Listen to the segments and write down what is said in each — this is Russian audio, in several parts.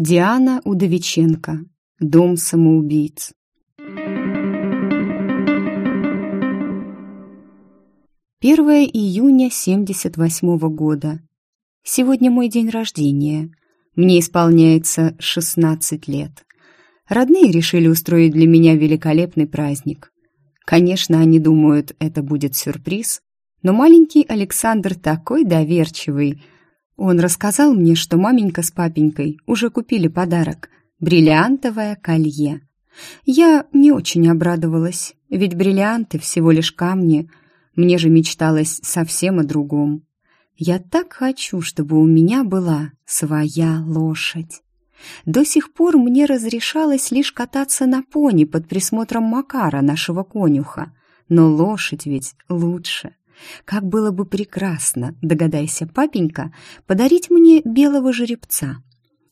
Диана Удовиченко. Дом самоубийц. Первое июня 78 -го года. Сегодня мой день рождения. Мне исполняется 16 лет. Родные решили устроить для меня великолепный праздник. Конечно, они думают, это будет сюрприз, но маленький Александр такой доверчивый. Он рассказал мне, что маменька с папенькой уже купили подарок – бриллиантовое колье. Я не очень обрадовалась, ведь бриллианты всего лишь камни. Мне же мечталось совсем о другом. Я так хочу, чтобы у меня была своя лошадь. До сих пор мне разрешалось лишь кататься на пони под присмотром Макара, нашего конюха. Но лошадь ведь лучше. Как было бы прекрасно, догадайся, папенька, подарить мне белого жеребца.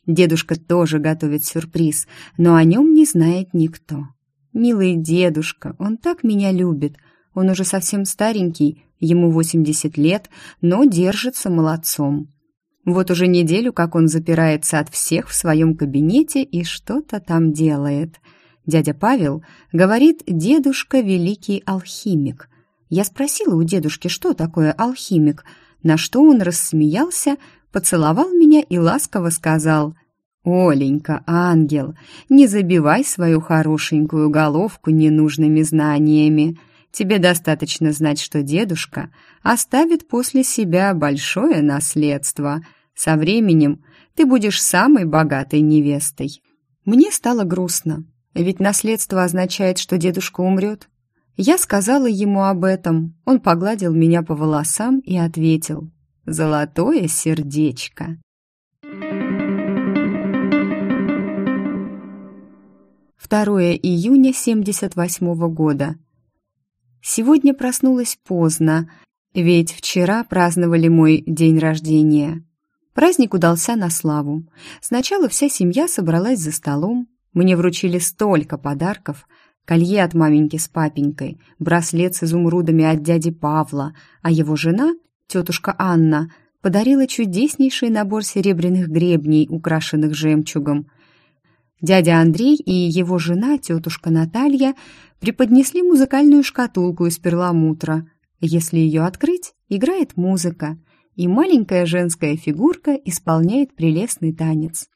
Дедушка тоже готовит сюрприз, но о нем не знает никто. Милый дедушка, он так меня любит. Он уже совсем старенький, ему 80 лет, но держится молодцом. Вот уже неделю, как он запирается от всех в своем кабинете и что-то там делает. Дядя Павел говорит «дедушка великий алхимик». Я спросила у дедушки, что такое алхимик, на что он рассмеялся, поцеловал меня и ласково сказал «Оленька, ангел, не забивай свою хорошенькую головку ненужными знаниями. Тебе достаточно знать, что дедушка оставит после себя большое наследство – со временем ты будешь самой богатой невестой. Мне стало грустно, ведь наследство означает, что дедушка умрет. Я сказала ему об этом, он погладил меня по волосам и ответил «Золотое сердечко». 2 июня 78 года. Сегодня проснулась поздно, ведь вчера праздновали мой день рождения. Праздник удался на славу. Сначала вся семья собралась за столом. Мне вручили столько подарков. Колье от маменьки с папенькой, браслет с изумрудами от дяди Павла, а его жена, тетушка Анна, подарила чудеснейший набор серебряных гребней, украшенных жемчугом. Дядя Андрей и его жена, тетушка Наталья, преподнесли музыкальную шкатулку из перламутра. Если ее открыть, играет музыка и маленькая женская фигурка исполняет прелестный танец.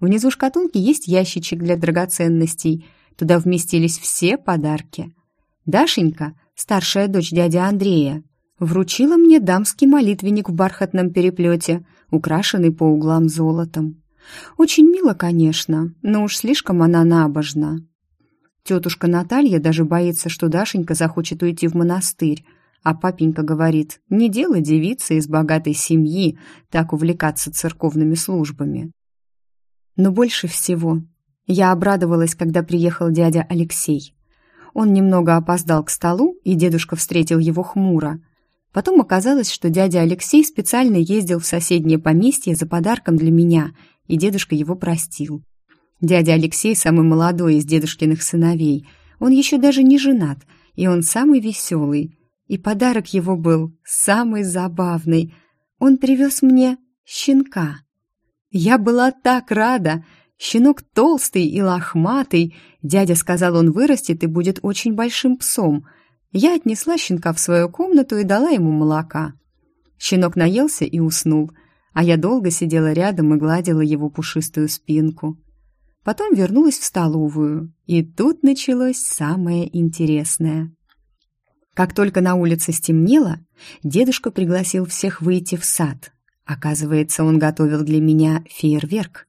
Внизу шкатулки есть ящичек для драгоценностей. Туда вместились все подарки. Дашенька, старшая дочь дяди Андрея, вручила мне дамский молитвенник в бархатном переплете, украшенный по углам золотом. Очень мило, конечно, но уж слишком она набожна. Тетушка Наталья даже боится, что Дашенька захочет уйти в монастырь, а папенька говорит, не дело девицы из богатой семьи так увлекаться церковными службами. Но больше всего я обрадовалась, когда приехал дядя Алексей. Он немного опоздал к столу, и дедушка встретил его хмуро. Потом оказалось, что дядя Алексей специально ездил в соседнее поместье за подарком для меня, и дедушка его простил. Дядя Алексей самый молодой из дедушкиных сыновей. Он еще даже не женат, и он самый веселый – и подарок его был самый забавный. Он привез мне щенка. Я была так рада. Щенок толстый и лохматый. Дядя сказал, он вырастет и будет очень большим псом. Я отнесла щенка в свою комнату и дала ему молока. Щенок наелся и уснул, а я долго сидела рядом и гладила его пушистую спинку. Потом вернулась в столовую, и тут началось самое интересное. Как только на улице стемнело, дедушка пригласил всех выйти в сад. Оказывается, он готовил для меня фейерверк.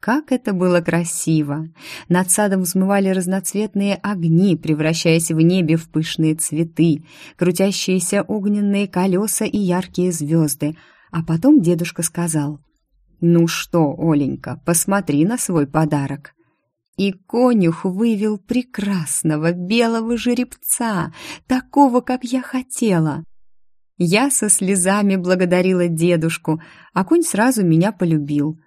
Как это было красиво! Над садом взмывали разноцветные огни, превращаясь в небе в пышные цветы, крутящиеся огненные колеса и яркие звезды. А потом дедушка сказал, «Ну что, Оленька, посмотри на свой подарок». И конюх вывел прекрасного белого жеребца, такого, как я хотела. Я со слезами благодарила дедушку, а конь сразу меня полюбил.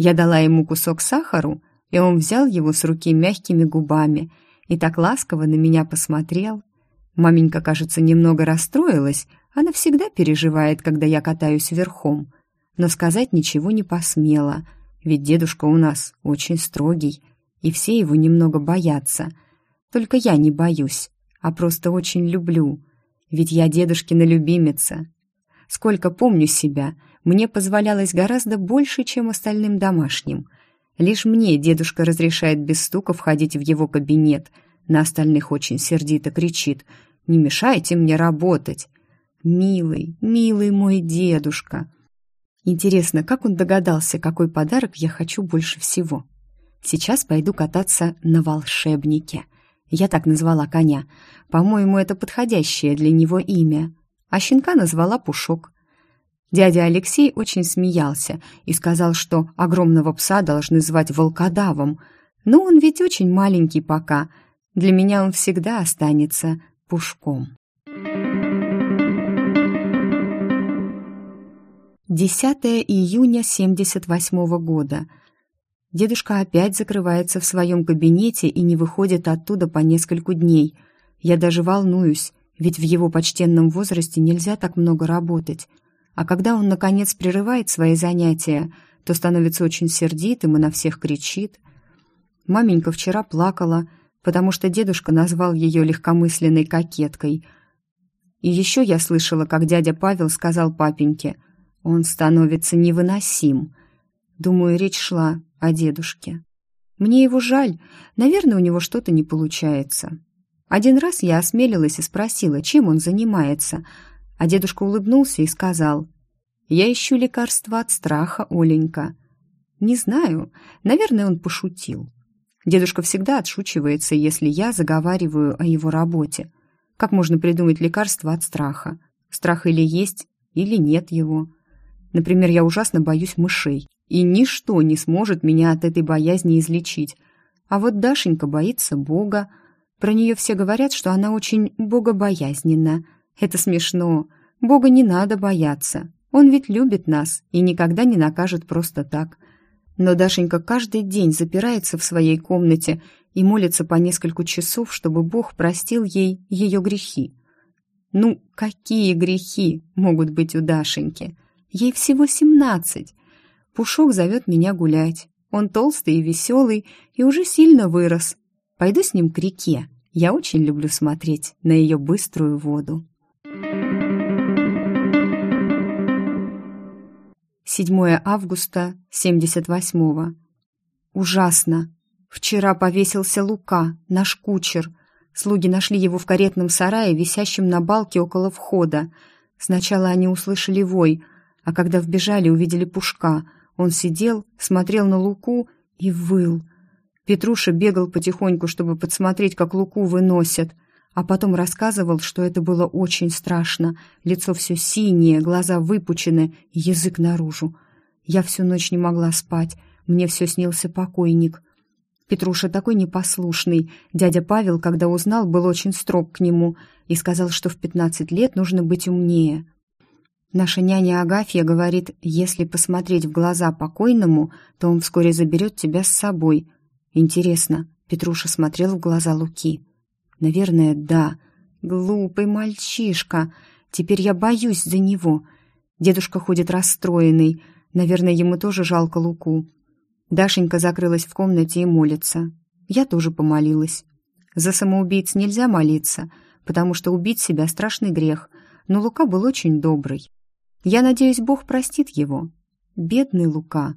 Я дала ему кусок сахару, и он взял его с руки мягкими губами и так ласково на меня посмотрел. Маменька, кажется, немного расстроилась, она всегда переживает, когда я катаюсь верхом, но сказать ничего не посмела — Ведь дедушка у нас очень строгий, и все его немного боятся. Только я не боюсь, а просто очень люблю, ведь я дедушкина любимица. Сколько помню себя, мне позволялось гораздо больше, чем остальным домашним. Лишь мне дедушка разрешает без стука входить в его кабинет, на остальных очень сердито кричит «Не мешайте мне работать!» «Милый, милый мой дедушка!» Интересно, как он догадался, какой подарок я хочу больше всего? Сейчас пойду кататься на волшебнике. Я так назвала коня. По-моему, это подходящее для него имя. А щенка назвала Пушок. Дядя Алексей очень смеялся и сказал, что огромного пса должны звать волкодавом. Но он ведь очень маленький пока. Для меня он всегда останется Пушком. 10 июня 78 года. Дедушка опять закрывается в своем кабинете и не выходит оттуда по нескольку дней. Я даже волнуюсь, ведь в его почтенном возрасте нельзя так много работать. А когда он, наконец, прерывает свои занятия, то становится очень сердитым и на всех кричит. Маменька вчера плакала, потому что дедушка назвал ее легкомысленной кокеткой. И еще я слышала, как дядя Павел сказал папеньке – он становится невыносим. Думаю, речь шла о дедушке. Мне его жаль. Наверное, у него что-то не получается. Один раз я осмелилась и спросила, чем он занимается, а дедушка улыбнулся и сказал, «Я ищу лекарства от страха, Оленька». Не знаю, наверное, он пошутил. Дедушка всегда отшучивается, если я заговариваю о его работе. Как можно придумать лекарство от страха? Страх или есть, или нет его. Например, я ужасно боюсь мышей, и ничто не сможет меня от этой боязни излечить. А вот Дашенька боится Бога. Про нее все говорят, что она очень богобоязненна. Это смешно. Бога не надо бояться. Он ведь любит нас и никогда не накажет просто так. Но Дашенька каждый день запирается в своей комнате и молится по несколько часов, чтобы Бог простил ей ее грехи. Ну, какие грехи могут быть у Дашеньки? Ей всего семнадцать. Пушок зовет меня гулять. Он толстый и веселый, и уже сильно вырос. Пойду с ним к реке. Я очень люблю смотреть на ее быструю воду. 7 августа 78-го. Ужасно. Вчера повесился Лука, наш кучер. Слуги нашли его в каретном сарае, висящем на балке около входа. Сначала они услышали вой, а когда вбежали, увидели Пушка. Он сидел, смотрел на Луку и выл. Петруша бегал потихоньку, чтобы подсмотреть, как Луку выносят, а потом рассказывал, что это было очень страшно. Лицо все синее, глаза выпучены, язык наружу. Я всю ночь не могла спать, мне все снился покойник. Петруша такой непослушный. Дядя Павел, когда узнал, был очень строг к нему и сказал, что в пятнадцать лет нужно быть умнее. Наша няня Агафья говорит, если посмотреть в глаза покойному, то он вскоре заберет тебя с собой. Интересно, Петруша смотрел в глаза Луки. Наверное, да. Глупый мальчишка. Теперь я боюсь за него. Дедушка ходит расстроенный. Наверное, ему тоже жалко Луку. Дашенька закрылась в комнате и молится. Я тоже помолилась. За самоубийц нельзя молиться, потому что убить себя страшный грех, но Лука был очень добрый. Я надеюсь, Бог простит его. Бедный Лука.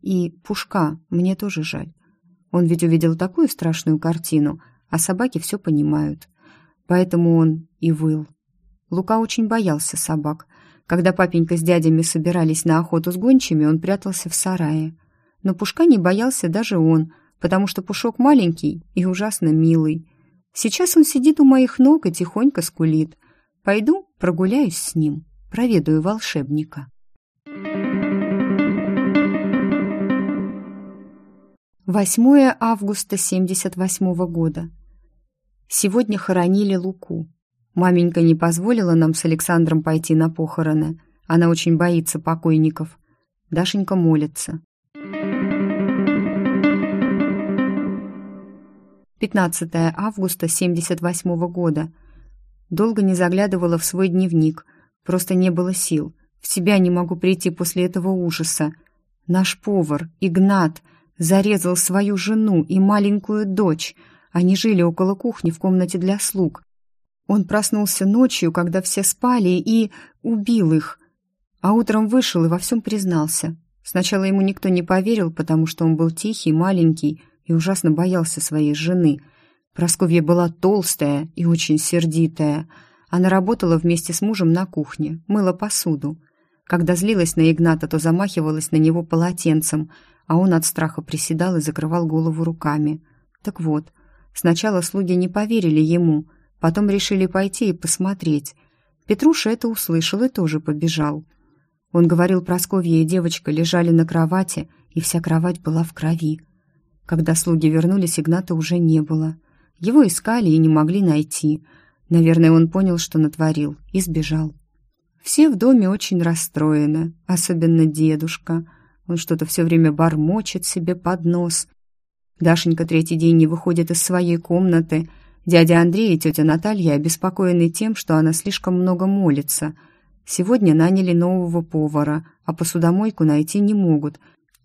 И Пушка мне тоже жаль. Он ведь увидел такую страшную картину, а собаки все понимают. Поэтому он и выл. Лука очень боялся собак. Когда папенька с дядями собирались на охоту с гончими, он прятался в сарае. Но Пушка не боялся даже он, потому что Пушок маленький и ужасно милый. Сейчас он сидит у моих ног и тихонько скулит. Пойду прогуляюсь с ним проведаю волшебника. Восьмое августа семьдесят восьмого года. Сегодня хоронили Луку. Маменька не позволила нам с Александром пойти на похороны. Она очень боится покойников. Дашенька молится. 15 августа 78 года. Долго не заглядывала в свой дневник, Просто не было сил. В себя не могу прийти после этого ужаса. Наш повар, Игнат, зарезал свою жену и маленькую дочь. Они жили около кухни в комнате для слуг. Он проснулся ночью, когда все спали, и убил их. А утром вышел и во всем признался. Сначала ему никто не поверил, потому что он был тихий, маленький и ужасно боялся своей жены. Просковья была толстая и очень сердитая. Она работала вместе с мужем на кухне, мыла посуду. Когда злилась на Игната, то замахивалась на него полотенцем, а он от страха приседал и закрывал голову руками. Так вот, сначала слуги не поверили ему, потом решили пойти и посмотреть. Петруша это услышал и тоже побежал. Он говорил, Просковья и девочка лежали на кровати, и вся кровать была в крови. Когда слуги вернулись, Игната уже не было. Его искали и не могли найти. Наверное, он понял, что натворил, и сбежал. Все в доме очень расстроены, особенно дедушка. Он что-то все время бормочет себе под нос. Дашенька третий день не выходит из своей комнаты. Дядя Андрей и тетя Наталья обеспокоены тем, что она слишком много молится — Сегодня наняли нового повара, а посудомойку найти не могут.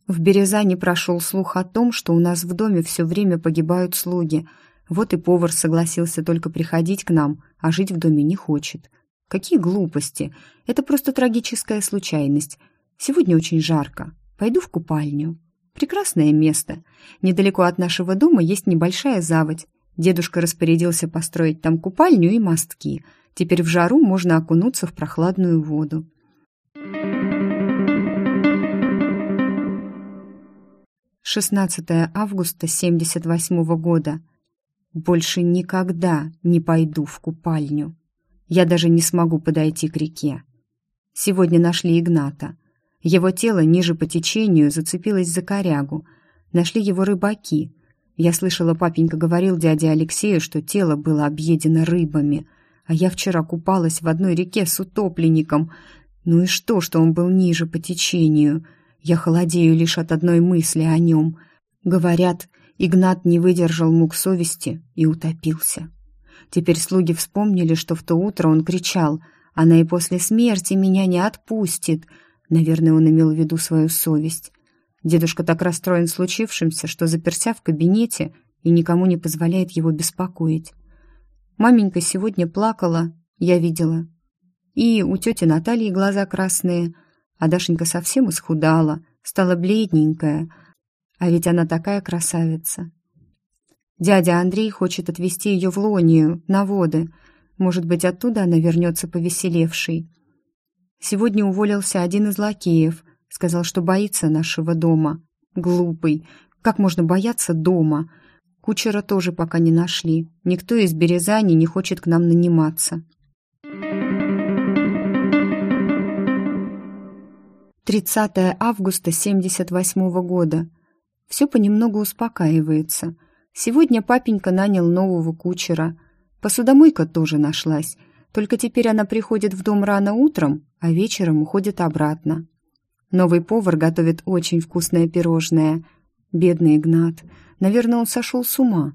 В Березане прошел слух о том, что у нас в доме все время погибают слуги. Вот и повар согласился только приходить к нам, а жить в доме не хочет. Какие глупости! Это просто трагическая случайность. Сегодня очень жарко. Пойду в купальню. Прекрасное место. Недалеко от нашего дома есть небольшая заводь. Дедушка распорядился построить там купальню и мостки – Теперь в жару можно окунуться в прохладную воду. Шестнадцатое августа семьдесят восьмого года. Больше никогда не пойду в купальню. Я даже не смогу подойти к реке. Сегодня нашли Игната. Его тело ниже по течению зацепилось за корягу. Нашли его рыбаки. Я слышала, папенька говорил дяде Алексею, что тело было объедено рыбами. А я вчера купалась в одной реке с утопленником. Ну и что, что он был ниже по течению? Я холодею лишь от одной мысли о нем. Говорят, Игнат не выдержал мук совести и утопился. Теперь слуги вспомнили, что в то утро он кричал «Она и после смерти меня не отпустит!» Наверное, он имел в виду свою совесть. Дедушка так расстроен случившимся, что заперся в кабинете и никому не позволяет его беспокоить. Маменька сегодня плакала, я видела. И у тети Натальи глаза красные, а Дашенька совсем исхудала, стала бледненькая. А ведь она такая красавица. Дядя Андрей хочет отвезти ее в Лонию, на воды. Может быть, оттуда она вернется повеселевшей. Сегодня уволился один из лакеев, сказал, что боится нашего дома. Глупый. Как можно бояться дома? — Кучера тоже пока не нашли. Никто из Березани не хочет к нам наниматься. 30 августа 78 года. Все понемногу успокаивается. Сегодня папенька нанял нового кучера. Посудомойка тоже нашлась. Только теперь она приходит в дом рано утром, а вечером уходит обратно. Новый повар готовит очень вкусное пирожное. Бедный Игнат. Наверное, он сошел с ума.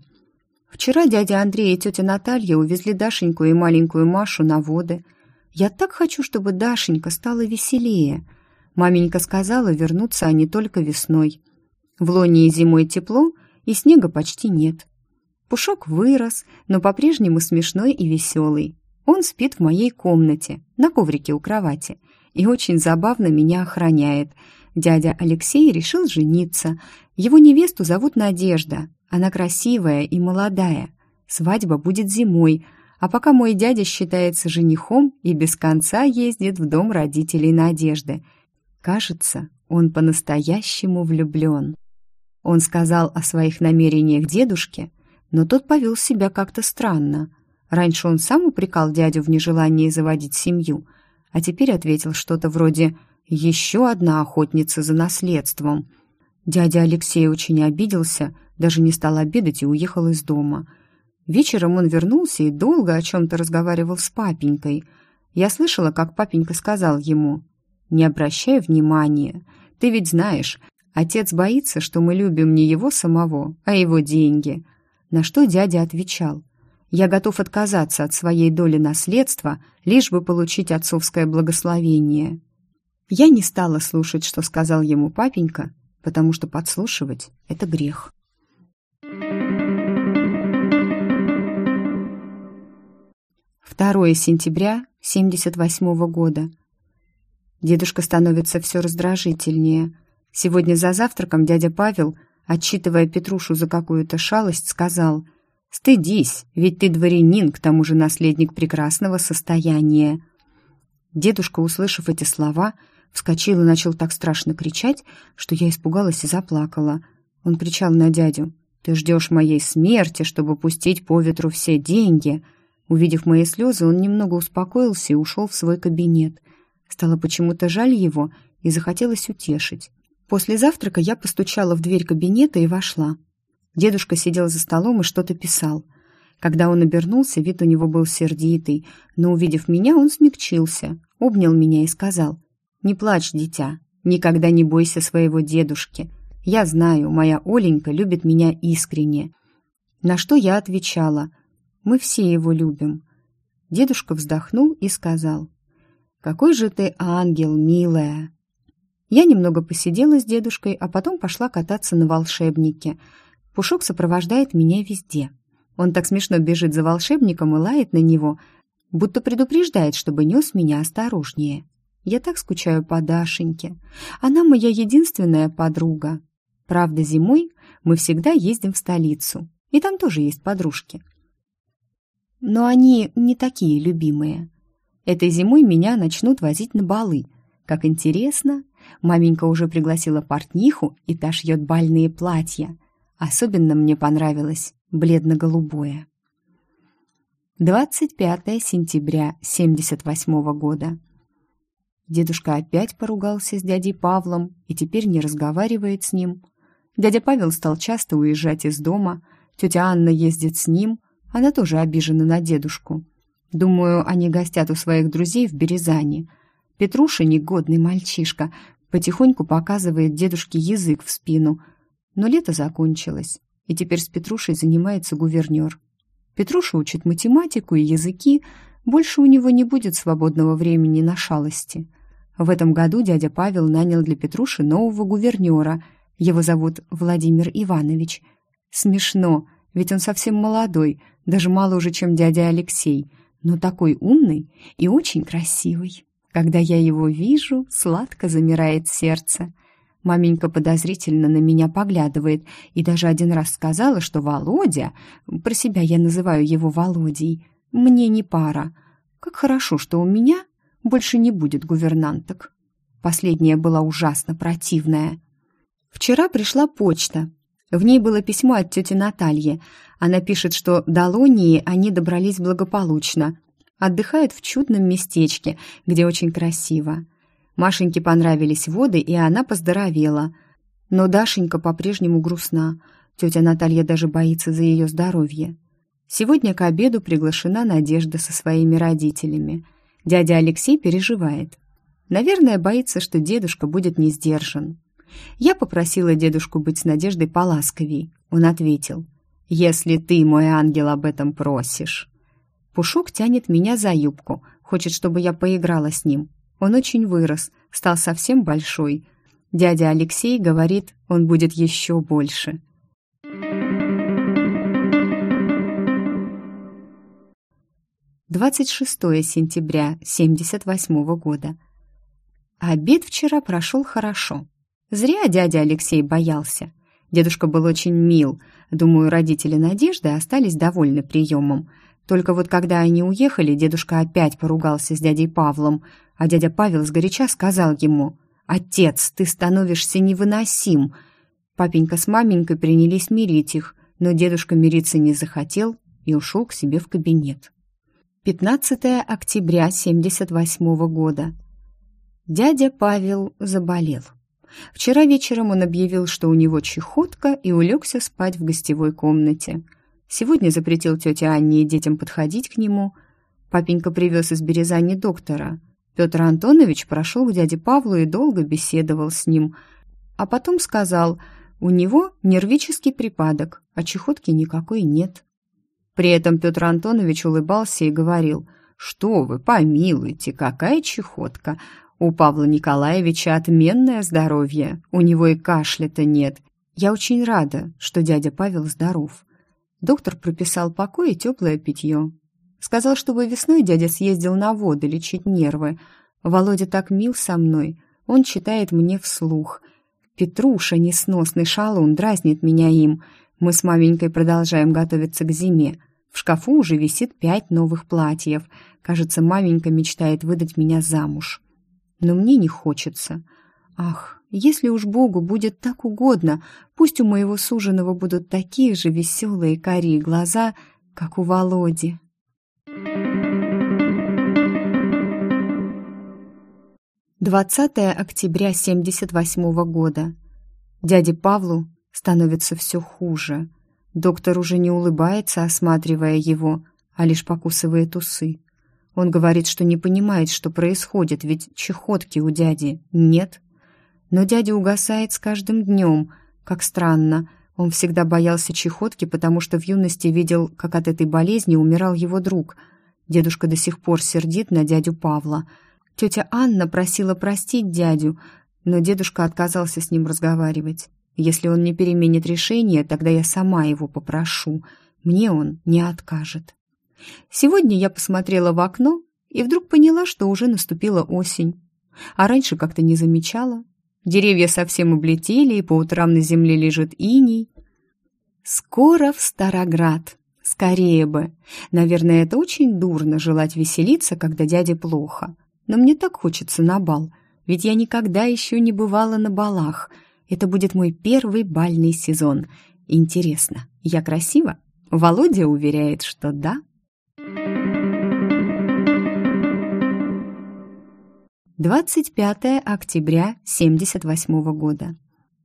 Вчера дядя Андрей и тетя Наталья увезли Дашеньку и маленькую Машу на воды. Я так хочу, чтобы Дашенька стала веселее. Маменька сказала, вернуться они только весной. В Лоне зимой тепло, и снега почти нет. Пушок вырос, но по-прежнему смешной и веселый. Он спит в моей комнате, на коврике у кровати, и очень забавно меня охраняет — Дядя Алексей решил жениться. Его невесту зовут Надежда. Она красивая и молодая. Свадьба будет зимой, а пока мой дядя считается женихом и без конца ездит в дом родителей Надежды. Кажется, он по-настоящему влюблен. Он сказал о своих намерениях дедушке, но тот повел себя как-то странно. Раньше он сам упрекал дядю в нежелании заводить семью, а теперь ответил что-то вроде еще одна охотница за наследством. Дядя Алексей очень обиделся, даже не стал обедать и уехал из дома. Вечером он вернулся и долго о чем-то разговаривал с папенькой. Я слышала, как папенька сказал ему, «Не обращай внимания, ты ведь знаешь, отец боится, что мы любим не его самого, а его деньги». На что дядя отвечал, «Я готов отказаться от своей доли наследства, лишь бы получить отцовское благословение». Я не стала слушать, что сказал ему папенька, потому что подслушивать — это грех. 2 сентября 78 года. Дедушка становится все раздражительнее. Сегодня за завтраком дядя Павел, отчитывая Петрушу за какую-то шалость, сказал «Стыдись, ведь ты дворянин, к тому же наследник прекрасного состояния». Дедушка, услышав эти слова, вскочил и начал так страшно кричать, что я испугалась и заплакала. Он кричал на дядю «Ты ждешь моей смерти, чтобы пустить по ветру все деньги», Увидев мои слезы, он немного успокоился и ушел в свой кабинет. Стало почему-то жаль его и захотелось утешить. После завтрака я постучала в дверь кабинета и вошла. Дедушка сидел за столом и что-то писал. Когда он обернулся, вид у него был сердитый, но, увидев меня, он смягчился, обнял меня и сказал, «Не плачь, дитя, никогда не бойся своего дедушки. Я знаю, моя Оленька любит меня искренне». На что я отвечала – мы все его любим». Дедушка вздохнул и сказал, «Какой же ты ангел, милая!» Я немного посидела с дедушкой, а потом пошла кататься на волшебнике. Пушок сопровождает меня везде. Он так смешно бежит за волшебником и лает на него, будто предупреждает, чтобы нес меня осторожнее. Я так скучаю по Дашеньке. Она моя единственная подруга. Правда, зимой мы всегда ездим в столицу, и там тоже есть подружки но они не такие любимые. Этой зимой меня начнут возить на балы. Как интересно, маменька уже пригласила портниху, и та шьет бальные платья. Особенно мне понравилось бледно-голубое. 25 сентября 78 года. Дедушка опять поругался с дядей Павлом и теперь не разговаривает с ним. Дядя Павел стал часто уезжать из дома, тетя Анна ездит с ним – она тоже обижена на дедушку. Думаю, они гостят у своих друзей в Березане. Петруша, негодный мальчишка, потихоньку показывает дедушке язык в спину. Но лето закончилось, и теперь с Петрушей занимается гувернер. Петруша учит математику и языки, больше у него не будет свободного времени на шалости. В этом году дядя Павел нанял для Петруши нового гувернера. Его зовут Владимир Иванович. Смешно, ведь он совсем молодой, даже мало уже, чем дядя Алексей, но такой умный и очень красивый. Когда я его вижу, сладко замирает сердце. Маменька подозрительно на меня поглядывает и даже один раз сказала, что Володя, про себя я называю его Володей, мне не пара. Как хорошо, что у меня больше не будет гувернанток. Последняя была ужасно противная. Вчера пришла почта, в ней было письмо от тети Натальи. Она пишет, что до Лонии они добрались благополучно. Отдыхают в чудном местечке, где очень красиво. Машеньке понравились воды, и она поздоровела. Но Дашенька по-прежнему грустна. Тетя Наталья даже боится за ее здоровье. Сегодня к обеду приглашена Надежда со своими родителями. Дядя Алексей переживает. Наверное, боится, что дедушка будет не сдержан. Я попросила дедушку быть с Надеждой поласковей. Он ответил, «Если ты, мой ангел, об этом просишь». Пушок тянет меня за юбку, хочет, чтобы я поиграла с ним. Он очень вырос, стал совсем большой. Дядя Алексей говорит, он будет еще больше. Двадцать шестое сентября семьдесят восьмого года. Обед вчера прошел хорошо. Зря дядя Алексей боялся. Дедушка был очень мил. Думаю, родители Надежды остались довольны приемом. Только вот когда они уехали, дедушка опять поругался с дядей Павлом, а дядя Павел сгоряча сказал ему «Отец, ты становишься невыносим!» Папенька с маменькой принялись мирить их, но дедушка мириться не захотел и ушел к себе в кабинет. 15 октября 78 года. Дядя Павел заболел. Вчера вечером он объявил, что у него чехотка, и улегся спать в гостевой комнате. Сегодня запретил тете Анне и детям подходить к нему. Папенька привез из Березани доктора. Петр Антонович прошел к дяде Павлу и долго беседовал с ним. А потом сказал, у него нервический припадок, а чехотки никакой нет. При этом Петр Антонович улыбался и говорил, «Что вы, помилуйте, какая чехотка! У Павла Николаевича отменное здоровье, у него и кашля-то нет. Я очень рада, что дядя Павел здоров. Доктор прописал покой и теплое питье. Сказал, чтобы весной дядя съездил на воды лечить нервы. Володя так мил со мной, он читает мне вслух. Петруша, несносный шалун, дразнит меня им. Мы с маменькой продолжаем готовиться к зиме. В шкафу уже висит пять новых платьев. Кажется, маменька мечтает выдать меня замуж но мне не хочется. Ах, если уж Богу будет так угодно, пусть у моего суженого будут такие же веселые карие глаза, как у Володи. Двадцатое октября семьдесят восьмого года. Дяде Павлу становится все хуже. Доктор уже не улыбается, осматривая его, а лишь покусывает усы. Он говорит, что не понимает, что происходит, ведь чехотки у дяди нет. Но дядя угасает с каждым днем. Как странно. Он всегда боялся чехотки, потому что в юности видел, как от этой болезни умирал его друг. Дедушка до сих пор сердит на дядю Павла. Тетя Анна просила простить дядю, но дедушка отказался с ним разговаривать. Если он не переменит решение, тогда я сама его попрошу. Мне он не откажет. Сегодня я посмотрела в окно и вдруг поняла, что уже наступила осень. А раньше как-то не замечала. Деревья совсем облетели, и по утрам на земле лежит иней. Скоро в Староград. Скорее бы. Наверное, это очень дурно желать веселиться, когда дяде плохо. Но мне так хочется на бал, ведь я никогда еще не бывала на балах. Это будет мой первый бальный сезон. Интересно, я красива? Володя уверяет, что да. 25 октября 78 года.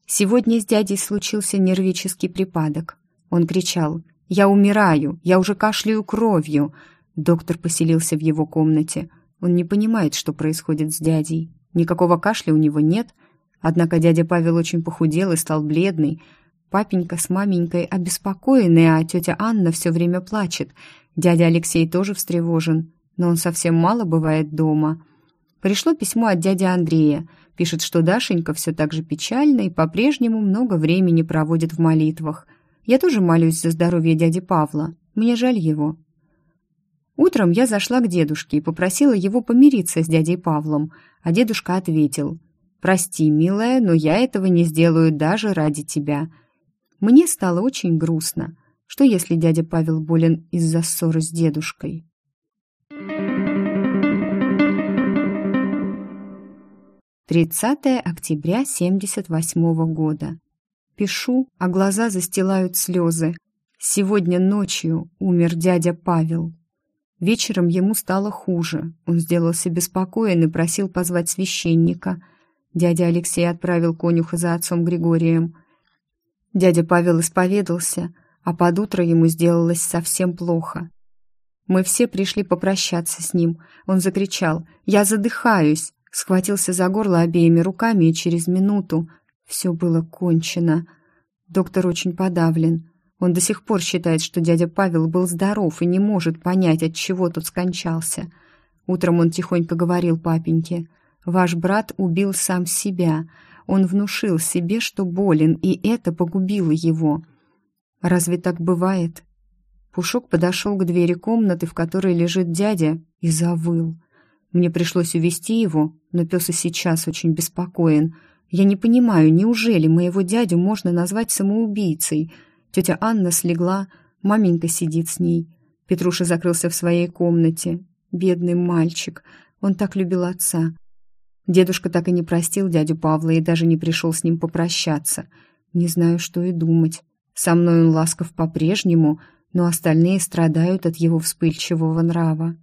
Сегодня с дядей случился нервический припадок. Он кричал «Я умираю! Я уже кашляю кровью!» Доктор поселился в его комнате. Он не понимает, что происходит с дядей. Никакого кашля у него нет. Однако дядя Павел очень похудел и стал бледный. Папенька с маменькой обеспокоены, а тетя Анна все время плачет. Дядя Алексей тоже встревожен, но он совсем мало бывает дома. Пришло письмо от дяди Андрея. Пишет, что Дашенька все так же печальна и по-прежнему много времени проводит в молитвах. Я тоже молюсь за здоровье дяди Павла. Мне жаль его. Утром я зашла к дедушке и попросила его помириться с дядей Павлом, а дедушка ответил, «Прости, милая, но я этого не сделаю даже ради тебя». Мне стало очень грустно. Что если дядя Павел болен из-за ссоры с дедушкой? 30 октября 78 года. Пишу, а глаза застилают слезы. Сегодня ночью умер дядя Павел. Вечером ему стало хуже. Он сделался беспокоен и просил позвать священника. Дядя Алексей отправил конюха за отцом Григорием. Дядя Павел исповедался, а под утро ему сделалось совсем плохо. Мы все пришли попрощаться с ним. Он закричал «Я задыхаюсь!» схватился за горло обеими руками, и через минуту все было кончено. Доктор очень подавлен. Он до сих пор считает, что дядя Павел был здоров и не может понять, от чего тут скончался. Утром он тихонько говорил папеньке, «Ваш брат убил сам себя. Он внушил себе, что болен, и это погубило его. Разве так бывает?» Пушок подошел к двери комнаты, в которой лежит дядя, и завыл. Мне пришлось увести его, но пес и сейчас очень беспокоен. Я не понимаю, неужели моего дядю можно назвать самоубийцей? Тетя Анна слегла, маменька сидит с ней. Петруша закрылся в своей комнате. Бедный мальчик, он так любил отца. Дедушка так и не простил дядю Павла и даже не пришел с ним попрощаться. Не знаю, что и думать. Со мной он ласков по-прежнему, но остальные страдают от его вспыльчивого нрава.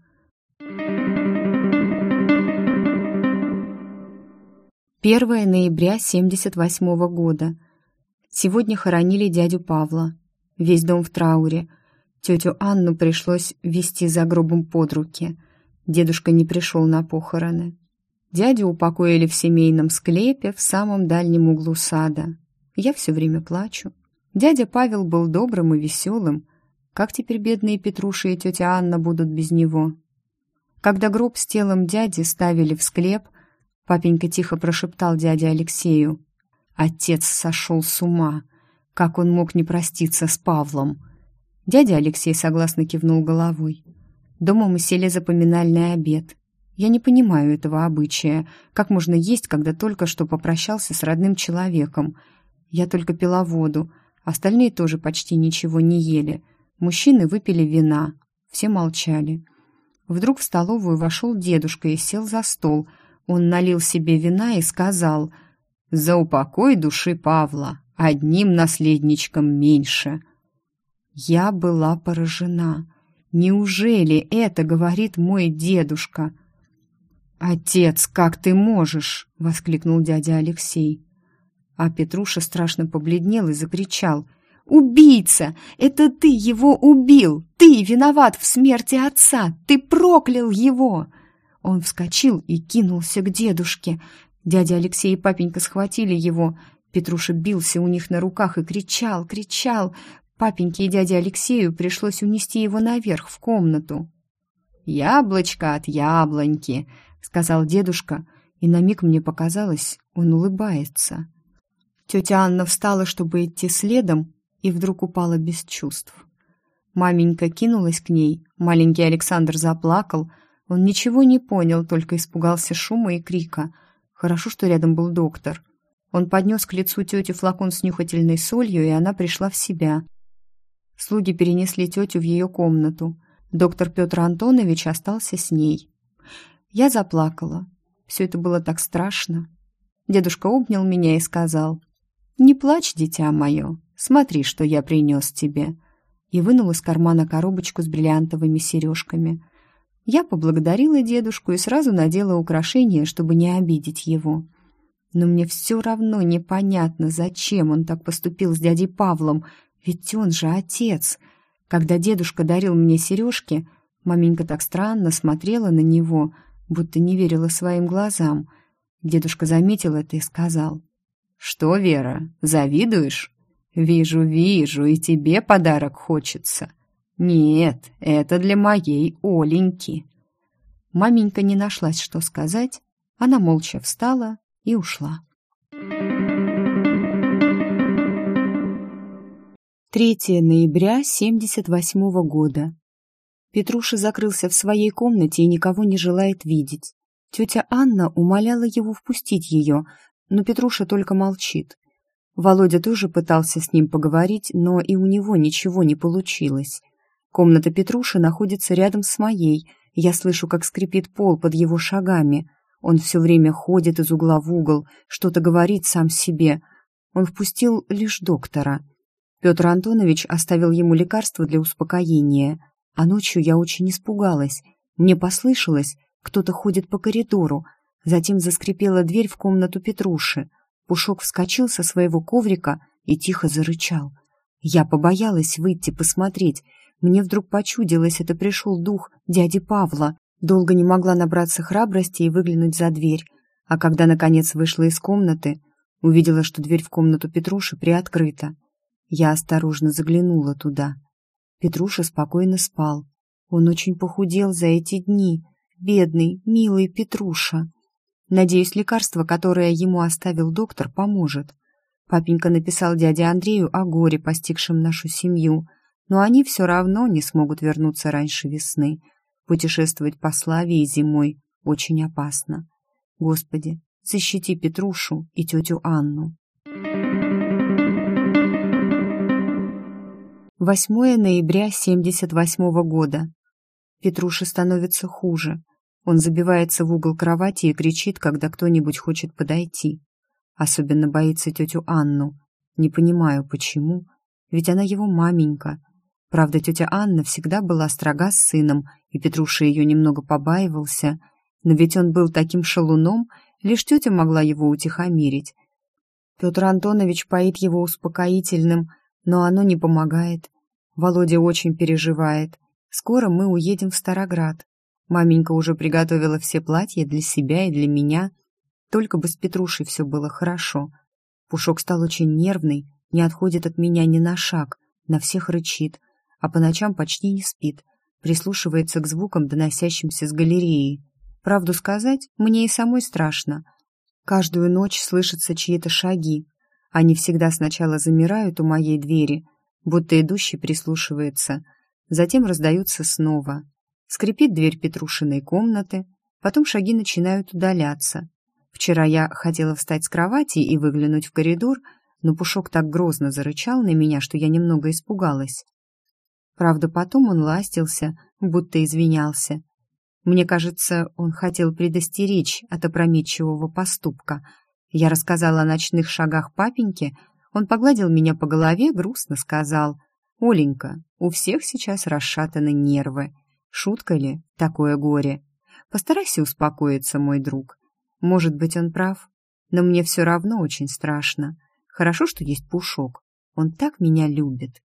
1 ноября 78 года. Сегодня хоронили дядю Павла. Весь дом в трауре. Тетю Анну пришлось вести за гробом под руки. Дедушка не пришел на похороны. Дядю упокоили в семейном склепе в самом дальнем углу сада. Я все время плачу. Дядя Павел был добрым и веселым. Как теперь бедные Петруша и тетя Анна будут без него? Когда гроб с телом дяди ставили в склеп, Папенька тихо прошептал дяде Алексею. Отец сошел с ума. Как он мог не проститься с Павлом? Дядя Алексей согласно кивнул головой. Дома мы сели за поминальный обед. Я не понимаю этого обычая. Как можно есть, когда только что попрощался с родным человеком? Я только пила воду. Остальные тоже почти ничего не ели. Мужчины выпили вина. Все молчали. Вдруг в столовую вошел дедушка и сел за стол. Он налил себе вина и сказал «За упокой души Павла, одним наследничком меньше». Я была поражена. Неужели это говорит мой дедушка? «Отец, как ты можешь?» — воскликнул дядя Алексей. А Петруша страшно побледнел и закричал. «Убийца! Это ты его убил! Ты виноват в смерти отца! Ты проклял его!» Он вскочил и кинулся к дедушке. Дядя Алексей и папенька схватили его. Петруша бился у них на руках и кричал, кричал. Папеньке и дяде Алексею пришлось унести его наверх, в комнату. «Яблочко от яблоньки», сказал дедушка, и на миг мне показалось, он улыбается. Тетя Анна встала, чтобы идти следом, и вдруг упала без чувств. Маменька кинулась к ней, маленький Александр заплакал, он ничего не понял, только испугался шума и крика. Хорошо, что рядом был доктор. Он поднес к лицу тети флакон с нюхательной солью, и она пришла в себя. Слуги перенесли тетю в ее комнату. Доктор Петр Антонович остался с ней. Я заплакала. Все это было так страшно. Дедушка обнял меня и сказал, «Не плачь, дитя мое, смотри, что я принес тебе». И вынул из кармана коробочку с бриллиантовыми сережками. Я поблагодарила дедушку и сразу надела украшение, чтобы не обидеть его. Но мне все равно непонятно, зачем он так поступил с дядей Павлом, ведь он же отец. Когда дедушка дарил мне сережки, маменька так странно смотрела на него — будто не верила своим глазам. Дедушка заметил это и сказал. «Что, Вера, завидуешь? Вижу, вижу, и тебе подарок хочется. Нет, это для моей Оленьки». Маменька не нашлась, что сказать. Она молча встала и ушла. 3 ноября 78 года. Петруша закрылся в своей комнате и никого не желает видеть. Тетя Анна умоляла его впустить ее, но Петруша только молчит. Володя тоже пытался с ним поговорить, но и у него ничего не получилось. Комната Петруши находится рядом с моей. Я слышу, как скрипит пол под его шагами. Он все время ходит из угла в угол, что-то говорит сам себе. Он впустил лишь доктора. Петр Антонович оставил ему лекарство для успокоения — а ночью я очень испугалась. Мне послышалось, кто-то ходит по коридору. Затем заскрипела дверь в комнату Петруши. Пушок вскочил со своего коврика и тихо зарычал. Я побоялась выйти посмотреть. Мне вдруг почудилось, это пришел дух дяди Павла. Долго не могла набраться храбрости и выглянуть за дверь. А когда, наконец, вышла из комнаты, увидела, что дверь в комнату Петруши приоткрыта. Я осторожно заглянула туда. Петруша спокойно спал. Он очень похудел за эти дни. Бедный, милый Петруша. Надеюсь, лекарство, которое ему оставил доктор, поможет. Папенька написал дяде Андрею о горе, постигшем нашу семью, но они все равно не смогут вернуться раньше весны. Путешествовать по Славии зимой очень опасно. Господи, защити Петрушу и тетю Анну. 8 ноября 78 года. Петруше становится хуже. Он забивается в угол кровати и кричит, когда кто-нибудь хочет подойти. Особенно боится тетю Анну. Не понимаю, почему. Ведь она его маменька. Правда, тетя Анна всегда была строга с сыном, и Петруша ее немного побаивался. Но ведь он был таким шалуном, лишь тетя могла его утихомирить. Петр Антонович поит его успокоительным, но оно не помогает. Володя очень переживает. Скоро мы уедем в Староград. Маменька уже приготовила все платья для себя и для меня. Только бы с Петрушей все было хорошо. Пушок стал очень нервный, не отходит от меня ни на шаг, на всех рычит, а по ночам почти не спит, прислушивается к звукам, доносящимся с галереи. Правду сказать, мне и самой страшно. Каждую ночь слышатся чьи-то шаги. Они всегда сначала замирают у моей двери, будто идущий прислушивается, затем раздаются снова. Скрипит дверь Петрушиной комнаты, потом шаги начинают удаляться. Вчера я хотела встать с кровати и выглянуть в коридор, но Пушок так грозно зарычал на меня, что я немного испугалась. Правда, потом он ластился, будто извинялся. Мне кажется, он хотел предостеречь от опрометчивого поступка. Я рассказала о ночных шагах папеньки, он погладил меня по голове, грустно сказал, «Оленька, у всех сейчас расшатаны нервы. Шутка ли такое горе? Постарайся успокоиться, мой друг. Может быть, он прав, но мне все равно очень страшно. Хорошо, что есть Пушок. Он так меня любит».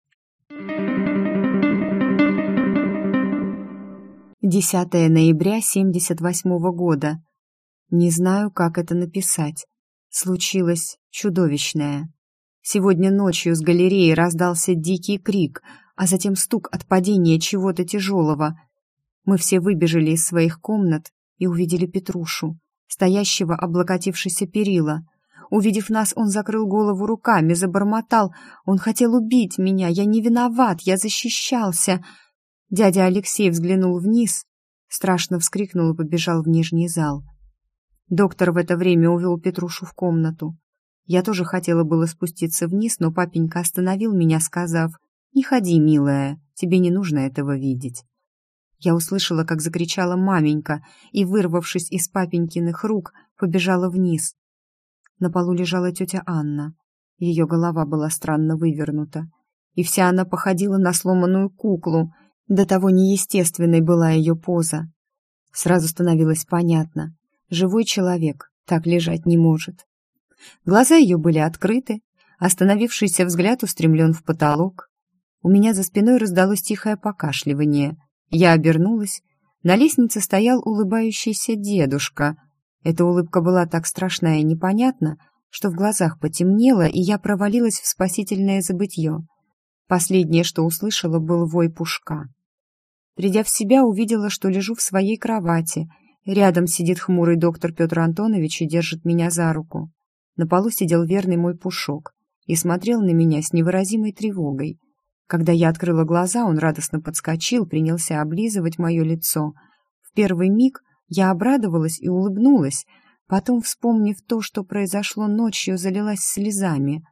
10 ноября 78 -го года. Не знаю, как это написать. Случилось чудовищное. Сегодня ночью с галереи раздался дикий крик, а затем стук от падения чего-то тяжелого. Мы все выбежали из своих комнат и увидели Петрушу, стоящего облокотившись перила. Увидев нас, он закрыл голову руками, забормотал. Он хотел убить меня, я не виноват, я защищался. Дядя Алексей взглянул вниз, страшно вскрикнул и побежал в нижний зал. Доктор в это время увел Петрушу в комнату. Я тоже хотела было спуститься вниз, но папенька остановил меня, сказав, «Не ходи, милая, тебе не нужно этого видеть». Я услышала, как закричала маменька, и, вырвавшись из папенькиных рук, побежала вниз. На полу лежала тетя Анна. Ее голова была странно вывернута, и вся она походила на сломанную куклу — до того неестественной была ее поза. Сразу становилось понятно. Живой человек так лежать не может. Глаза ее были открыты, остановившийся взгляд устремлен в потолок. У меня за спиной раздалось тихое покашливание. Я обернулась. На лестнице стоял улыбающийся дедушка. Эта улыбка была так страшна и непонятна, что в глазах потемнело, и я провалилась в спасительное забытье. Последнее, что услышала, был вой пушка. Придя в себя, увидела, что лежу в своей кровати. Рядом сидит хмурый доктор Петр Антонович и держит меня за руку. На полу сидел верный мой пушок и смотрел на меня с невыразимой тревогой. Когда я открыла глаза, он радостно подскочил, принялся облизывать мое лицо. В первый миг я обрадовалась и улыбнулась, потом, вспомнив то, что произошло ночью, залилась слезами.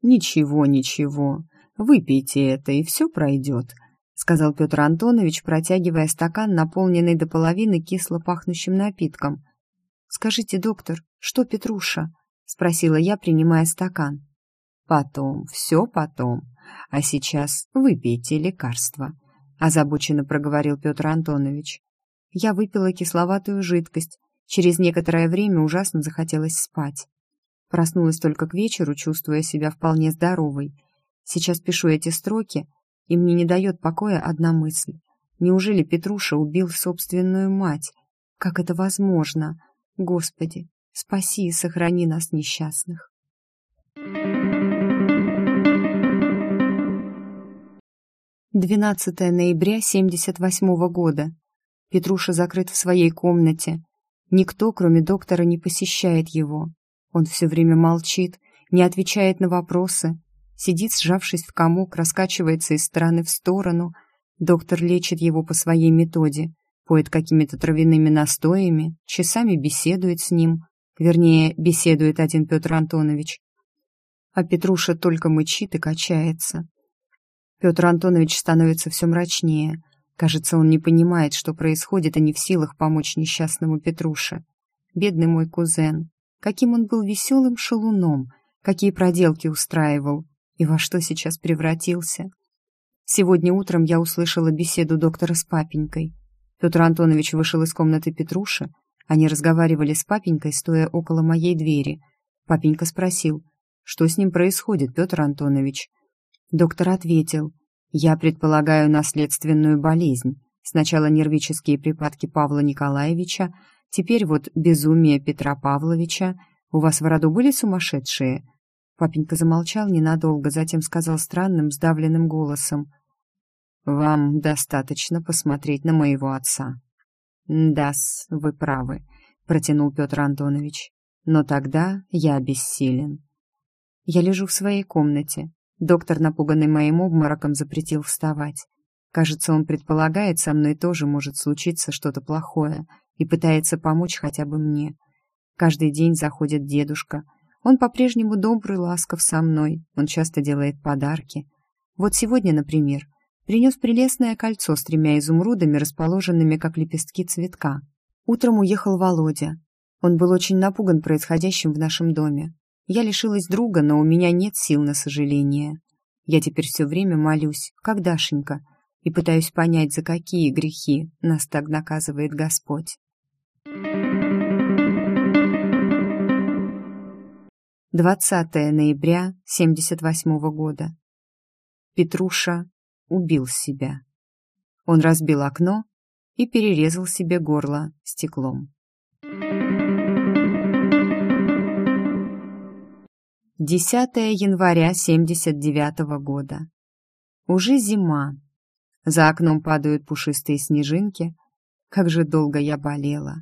«Ничего, ничего, выпейте это, и все пройдет», сказал Петр Антонович, протягивая стакан, наполненный до половины кисло пахнущим напитком. «Скажите, доктор, что Петруша?» — спросила я, принимая стакан. «Потом, все потом. А сейчас выпейте лекарство», — озабоченно проговорил Петр Антонович. Я выпила кисловатую жидкость. Через некоторое время ужасно захотелось спать. Проснулась только к вечеру, чувствуя себя вполне здоровой. Сейчас пишу эти строки — и мне не дает покоя одна мысль. Неужели Петруша убил собственную мать? Как это возможно? Господи, спаси и сохрани нас несчастных. Двенадцатое ноября семьдесят восьмого года. Петруша закрыт в своей комнате. Никто, кроме доктора, не посещает его. Он все время молчит, не отвечает на вопросы, Сидит, сжавшись в комок, раскачивается из стороны в сторону. Доктор лечит его по своей методе, поет какими-то травяными настоями, часами беседует с ним. Вернее, беседует один Петр Антонович. А Петруша только мычит и качается. Петр Антонович становится все мрачнее. Кажется, он не понимает, что происходит, и не в силах помочь несчастному Петруше. Бедный мой кузен. Каким он был веселым шалуном, какие проделки устраивал, и во что сейчас превратился. Сегодня утром я услышала беседу доктора с папенькой. Петр Антонович вышел из комнаты Петруши. Они разговаривали с папенькой, стоя около моей двери. Папенька спросил, что с ним происходит, Петр Антонович. Доктор ответил, я предполагаю наследственную болезнь. Сначала нервические припадки Павла Николаевича, теперь вот безумие Петра Павловича. У вас в роду были сумасшедшие? Папенька замолчал ненадолго, затем сказал странным, сдавленным голосом. «Вам достаточно посмотреть на моего отца». «Да-с, вы правы», — протянул Петр Антонович. Но тогда я бессилен. Я лежу в своей комнате. Доктор, напуганный моим обмороком, запретил вставать. Кажется, он предполагает, со мной тоже может случиться что-то плохое и пытается помочь хотя бы мне. Каждый день заходит дедушка. Он по-прежнему добрый, ласков со мной. Он часто делает подарки. Вот сегодня, например, принес прелестное кольцо с тремя изумрудами, расположенными как лепестки цветка. Утром уехал Володя. Он был очень напуган происходящим в нашем доме. Я лишилась друга, но у меня нет сил на сожаление. Я теперь все время молюсь, как Дашенька, и пытаюсь понять, за какие грехи нас так наказывает Господь. 20 ноября 78 года. Петруша убил себя. Он разбил окно и перерезал себе горло стеклом. 10 января 79 года. Уже зима. За окном падают пушистые снежинки. Как же долго я болела.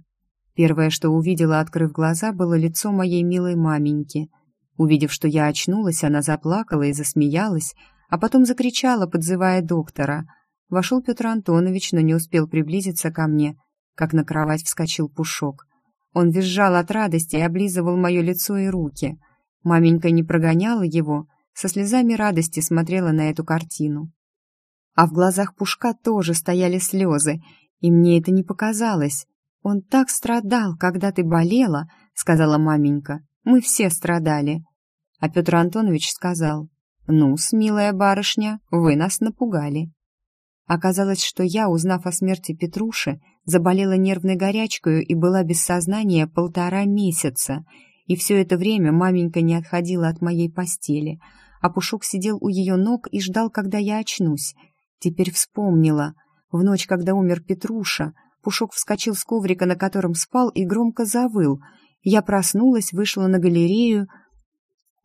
Первое, что увидела, открыв глаза, было лицо моей милой маменьки. Увидев, что я очнулась, она заплакала и засмеялась, а потом закричала, подзывая доктора. Вошел Петр Антонович, но не успел приблизиться ко мне, как на кровать вскочил Пушок. Он визжал от радости и облизывал мое лицо и руки. Маменька не прогоняла его, со слезами радости смотрела на эту картину. А в глазах Пушка тоже стояли слезы, и мне это не показалось. «Он так страдал, когда ты болела», — сказала маменька. «Мы все страдали». А Петр Антонович сказал, «Ну, смелая барышня, вы нас напугали». Оказалось, что я, узнав о смерти Петруши, заболела нервной горячкой и была без сознания полтора месяца, и все это время маменька не отходила от моей постели, а Пушок сидел у ее ног и ждал, когда я очнусь. Теперь вспомнила. В ночь, когда умер Петруша, Пушок вскочил с коврика, на котором спал, и громко завыл. Я проснулась, вышла на галерею.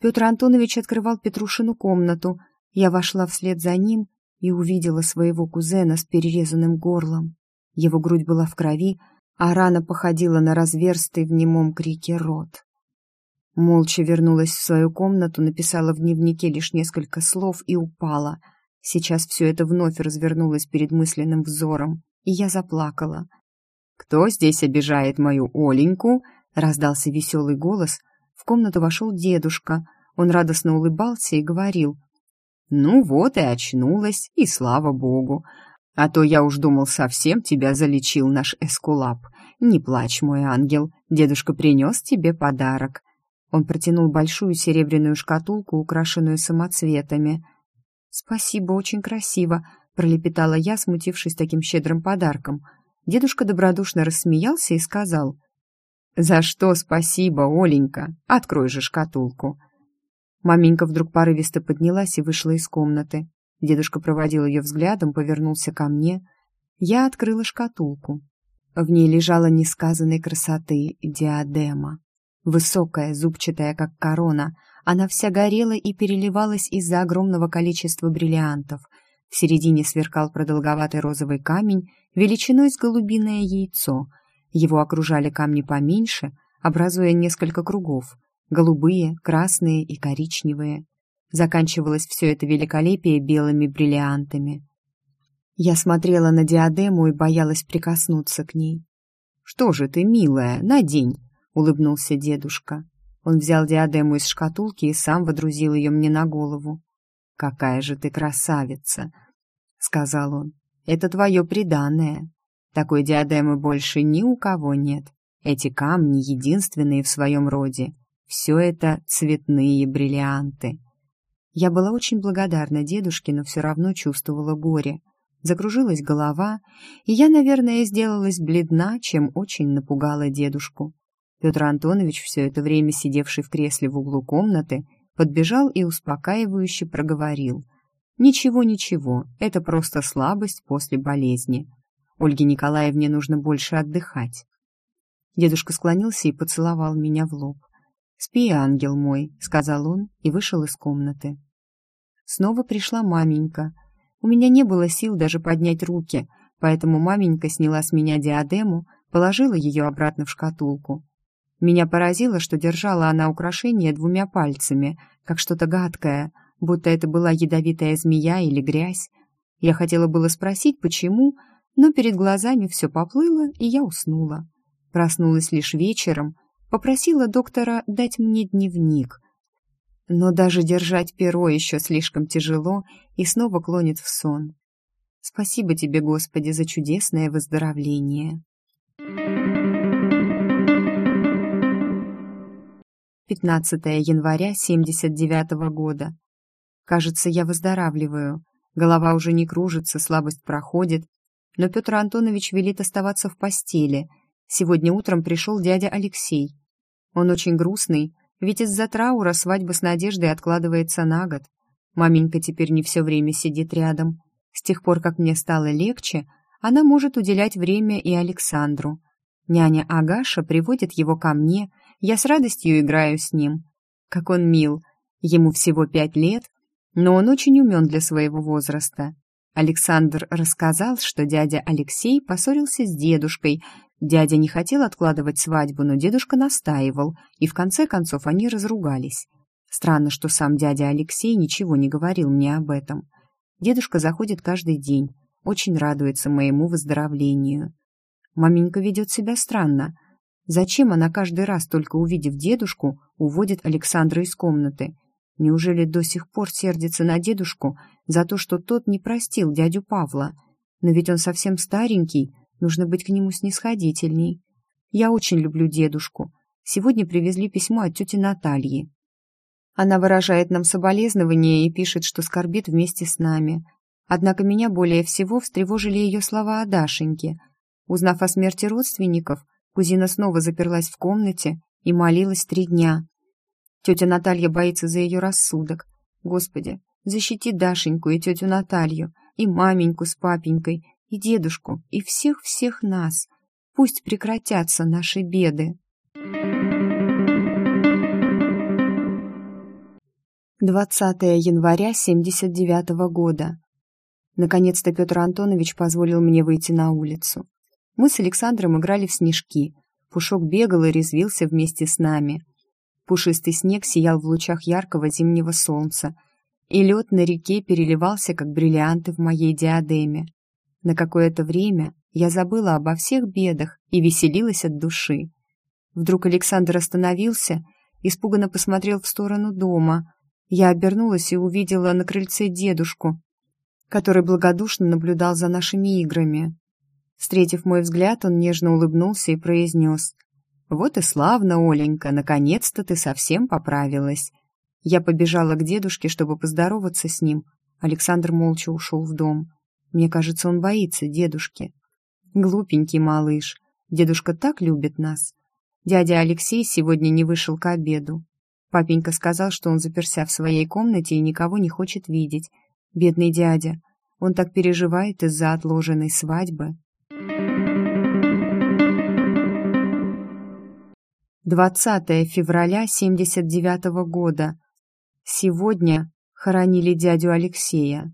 Петр Антонович открывал Петрушину комнату. Я вошла вслед за ним и увидела своего кузена с перерезанным горлом. Его грудь была в крови, а рана походила на разверстый в немом крике рот. Молча вернулась в свою комнату, написала в дневнике лишь несколько слов и упала. Сейчас все это вновь развернулось перед мысленным взором и я заплакала. «Кто здесь обижает мою Оленьку?» — раздался веселый голос. В комнату вошел дедушка. Он радостно улыбался и говорил. «Ну вот и очнулась, и слава богу. А то я уж думал, совсем тебя залечил наш эскулап. Не плачь, мой ангел, дедушка принес тебе подарок». Он протянул большую серебряную шкатулку, украшенную самоцветами. «Спасибо, очень красиво», пролепетала я, смутившись таким щедрым подарком. Дедушка добродушно рассмеялся и сказал, «За что спасибо, Оленька? Открой же шкатулку». Маменька вдруг порывисто поднялась и вышла из комнаты. Дедушка проводил ее взглядом, повернулся ко мне. Я открыла шкатулку. В ней лежала несказанной красоты диадема. Высокая, зубчатая, как корона, она вся горела и переливалась из-за огромного количества бриллиантов — в середине сверкал продолговатый розовый камень величиной с голубиное яйцо. Его окружали камни поменьше, образуя несколько кругов — голубые, красные и коричневые. Заканчивалось все это великолепие белыми бриллиантами. Я смотрела на диадему и боялась прикоснуться к ней. «Что же ты, милая, надень!» — улыбнулся дедушка. Он взял диадему из шкатулки и сам водрузил ее мне на голову. «Какая же ты красавица!» — сказал он. «Это твое приданное. Такой диадемы больше ни у кого нет. Эти камни единственные в своем роде. Все это цветные бриллианты». Я была очень благодарна дедушке, но все равно чувствовала горе. Закружилась голова, и я, наверное, сделалась бледна, чем очень напугала дедушку. Петр Антонович, все это время сидевший в кресле в углу комнаты, подбежал и успокаивающе проговорил. «Ничего, ничего, это просто слабость после болезни. Ольге Николаевне нужно больше отдыхать». Дедушка склонился и поцеловал меня в лоб. «Спи, ангел мой», — сказал он и вышел из комнаты. Снова пришла маменька. У меня не было сил даже поднять руки, поэтому маменька сняла с меня диадему, положила ее обратно в шкатулку. Меня поразило, что держала она украшение двумя пальцами, как что-то гадкое, будто это была ядовитая змея или грязь. Я хотела было спросить, почему, но перед глазами все поплыло, и я уснула. Проснулась лишь вечером, попросила доктора дать мне дневник. Но даже держать перо еще слишком тяжело и снова клонит в сон. Спасибо тебе, Господи, за чудесное выздоровление. 15 января 79 -го года. Кажется, я выздоравливаю. Голова уже не кружится, слабость проходит. Но Петр Антонович велит оставаться в постели. Сегодня утром пришел дядя Алексей. Он очень грустный, ведь из-за траура свадьба с Надеждой откладывается на год. Маменька теперь не все время сидит рядом. С тех пор, как мне стало легче, она может уделять время и Александру. Няня Агаша приводит его ко мне, я с радостью играю с ним. Как он мил. Ему всего пять лет, но он очень умен для своего возраста. Александр рассказал, что дядя Алексей поссорился с дедушкой. Дядя не хотел откладывать свадьбу, но дедушка настаивал, и в конце концов они разругались. Странно, что сам дядя Алексей ничего не говорил мне об этом. Дедушка заходит каждый день, очень радуется моему выздоровлению. Маменька ведет себя странно. Зачем она каждый раз, только увидев дедушку, уводит Александра из комнаты? Неужели до сих пор сердится на дедушку за то, что тот не простил дядю Павла? Но ведь он совсем старенький, нужно быть к нему снисходительней. Я очень люблю дедушку. Сегодня привезли письмо от тети Натальи. Она выражает нам соболезнования и пишет, что скорбит вместе с нами. Однако меня более всего встревожили ее слова о Дашеньке — Узнав о смерти родственников, кузина снова заперлась в комнате и молилась три дня. Тетя Наталья боится за ее рассудок. Господи, защити Дашеньку и тетю Наталью, и маменьку с папенькой, и дедушку, и всех-всех нас. Пусть прекратятся наши беды. 20 января 79 -го года. Наконец-то Петр Антонович позволил мне выйти на улицу. Мы с Александром играли в снежки. Пушок бегал и резвился вместе с нами. Пушистый снег сиял в лучах яркого зимнего солнца, и лед на реке переливался, как бриллианты в моей диадеме. На какое-то время я забыла обо всех бедах и веселилась от души. Вдруг Александр остановился, испуганно посмотрел в сторону дома. Я обернулась и увидела на крыльце дедушку, который благодушно наблюдал за нашими играми. Встретив мой взгляд, он нежно улыбнулся и произнес. «Вот и славно, Оленька, наконец-то ты совсем поправилась». Я побежала к дедушке, чтобы поздороваться с ним. Александр молча ушел в дом. Мне кажется, он боится дедушки. Глупенький малыш. Дедушка так любит нас. Дядя Алексей сегодня не вышел к обеду. Папенька сказал, что он заперся в своей комнате и никого не хочет видеть. Бедный дядя. Он так переживает из-за отложенной свадьбы. 20 февраля 79 -го года. Сегодня хоронили дядю Алексея.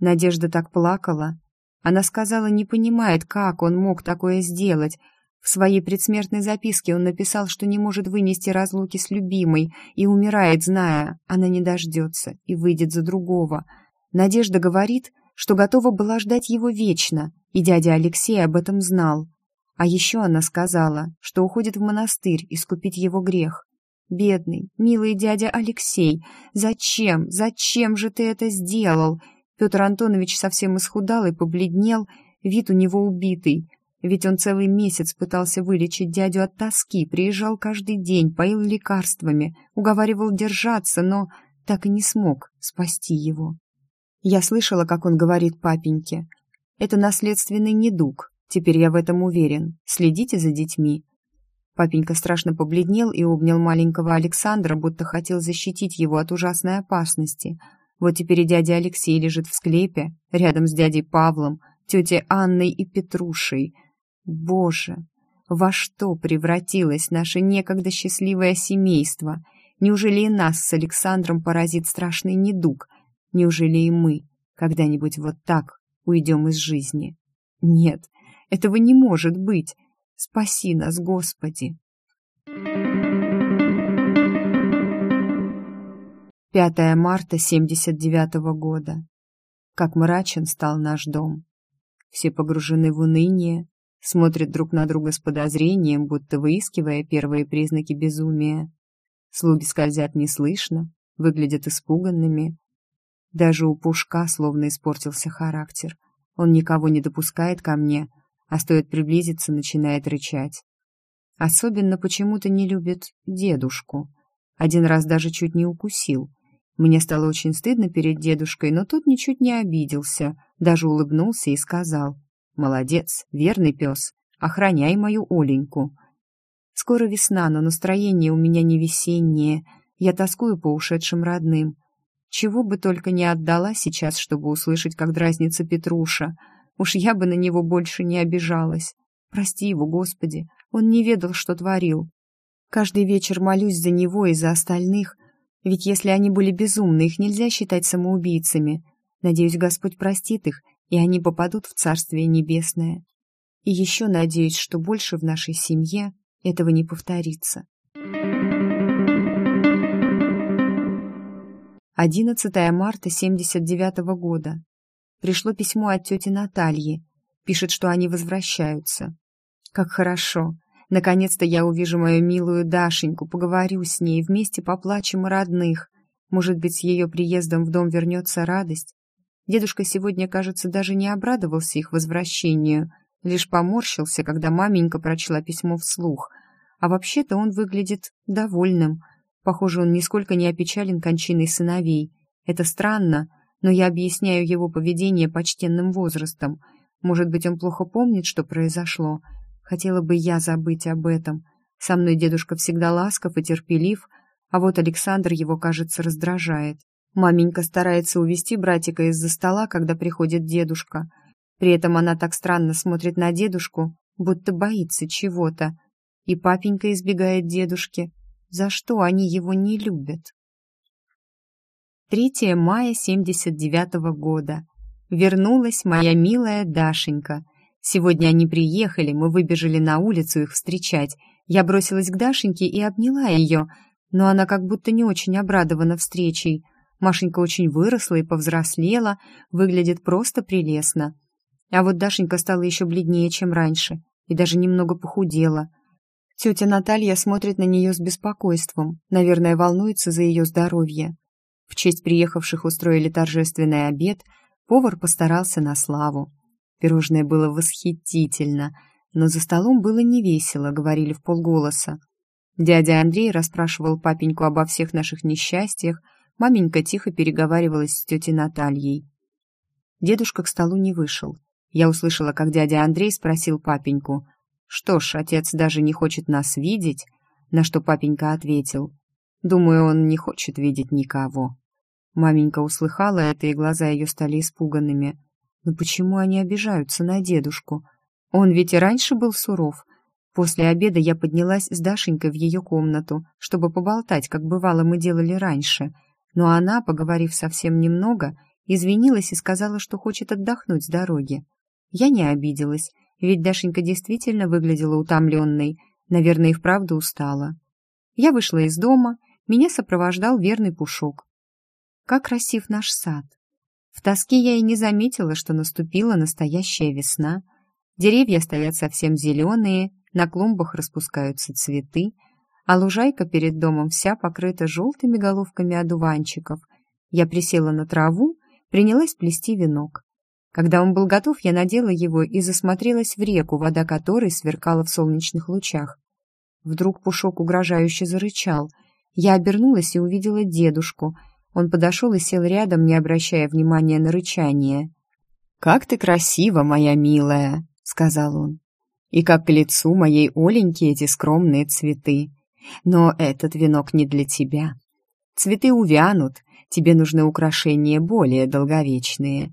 Надежда так плакала. Она сказала, не понимает, как он мог такое сделать. В своей предсмертной записке он написал, что не может вынести разлуки с любимой и умирает, зная, она не дождется и выйдет за другого. Надежда говорит, что готова была ждать его вечно, и дядя Алексей об этом знал. А еще она сказала, что уходит в монастырь искупить его грех. «Бедный, милый дядя Алексей, зачем, зачем же ты это сделал?» Петр Антонович совсем исхудал и побледнел, вид у него убитый. Ведь он целый месяц пытался вылечить дядю от тоски, приезжал каждый день, поил лекарствами, уговаривал держаться, но так и не смог спасти его. Я слышала, как он говорит папеньке. «Это наследственный недуг, Теперь я в этом уверен. Следите за детьми». Папенька страшно побледнел и обнял маленького Александра, будто хотел защитить его от ужасной опасности. Вот теперь и дядя Алексей лежит в склепе, рядом с дядей Павлом, тетей Анной и Петрушей. Боже, во что превратилось наше некогда счастливое семейство? Неужели и нас с Александром поразит страшный недуг? Неужели и мы когда-нибудь вот так уйдем из жизни? Нет, этого не может быть. Спаси нас, Господи. 5 марта 79 -го года. Как мрачен стал наш дом. Все погружены в уныние, смотрят друг на друга с подозрением, будто выискивая первые признаки безумия. Слуги скользят неслышно, выглядят испуганными. Даже у Пушка словно испортился характер. Он никого не допускает ко мне, а стоит приблизиться, начинает рычать. Особенно почему-то не любит дедушку. Один раз даже чуть не укусил. Мне стало очень стыдно перед дедушкой, но тот ничуть не обиделся, даже улыбнулся и сказал, «Молодец, верный пес, охраняй мою Оленьку». Скоро весна, но настроение у меня не весеннее, я тоскую по ушедшим родным. Чего бы только не отдала сейчас, чтобы услышать, как дразнится Петруша. Уж я бы на него больше не обижалась. Прости его, Господи, он не ведал, что творил. Каждый вечер молюсь за него и за остальных, ведь если они были безумны, их нельзя считать самоубийцами. Надеюсь, Господь простит их, и они попадут в Царствие Небесное. И еще надеюсь, что больше в нашей семье этого не повторится. 11 марта 79 -го года. Пришло письмо от тети Натальи. Пишет, что они возвращаются. Как хорошо. Наконец-то я увижу мою милую Дашеньку, поговорю с ней, вместе поплачем родных. Может быть, с ее приездом в дом вернется радость. Дедушка сегодня, кажется, даже не обрадовался их возвращению, лишь поморщился, когда маменька прочла письмо вслух. А вообще-то он выглядит довольным. Похоже, он нисколько не опечален кончиной сыновей. Это странно, но я объясняю его поведение почтенным возрастом. Может быть, он плохо помнит, что произошло, — Хотела бы я забыть об этом. Со мной дедушка всегда ласков и терпелив, а вот Александр его, кажется, раздражает. Маменька старается увести братика из-за стола, когда приходит дедушка. При этом она так странно смотрит на дедушку, будто боится чего-то. И папенька избегает дедушки. За что они его не любят? 3 мая 79 -го года. Вернулась моя милая Дашенька — Сегодня они приехали, мы выбежали на улицу их встречать. Я бросилась к Дашеньке и обняла ее, но она как будто не очень обрадована встречей. Машенька очень выросла и повзрослела, выглядит просто прелестно. А вот Дашенька стала еще бледнее, чем раньше, и даже немного похудела. Тетя Наталья смотрит на нее с беспокойством, наверное, волнуется за ее здоровье. В честь приехавших устроили торжественный обед, повар постарался на славу. Пирожное было восхитительно, но за столом было невесело, говорили в полголоса. Дядя Андрей расспрашивал папеньку обо всех наших несчастьях, маменька тихо переговаривалась с тетей Натальей. Дедушка к столу не вышел. Я услышала, как дядя Андрей спросил папеньку, «Что ж, отец даже не хочет нас видеть?» На что папенька ответил, «Думаю, он не хочет видеть никого». Маменька услыхала это, и глаза ее стали испуганными. Но почему они обижаются на дедушку? Он ведь и раньше был суров. После обеда я поднялась с Дашенькой в ее комнату, чтобы поболтать, как бывало мы делали раньше. Но она, поговорив совсем немного, извинилась и сказала, что хочет отдохнуть с дороги. Я не обиделась, ведь Дашенька действительно выглядела утомленной, наверное, и вправду устала. Я вышла из дома, меня сопровождал верный пушок. Как красив наш сад! В тоске я и не заметила, что наступила настоящая весна. Деревья стоят совсем зеленые, на клумбах распускаются цветы, а лужайка перед домом вся покрыта желтыми головками одуванчиков. Я присела на траву, принялась плести венок. Когда он был готов, я надела его и засмотрелась в реку, вода которой сверкала в солнечных лучах. Вдруг Пушок угрожающе зарычал. Я обернулась и увидела дедушку — он подошел и сел рядом, не обращая внимания на рычание. «Как ты красива, моя милая!» — сказал он. «И как к лицу моей Оленьки эти скромные цветы. Но этот венок не для тебя. Цветы увянут, тебе нужны украшения более долговечные».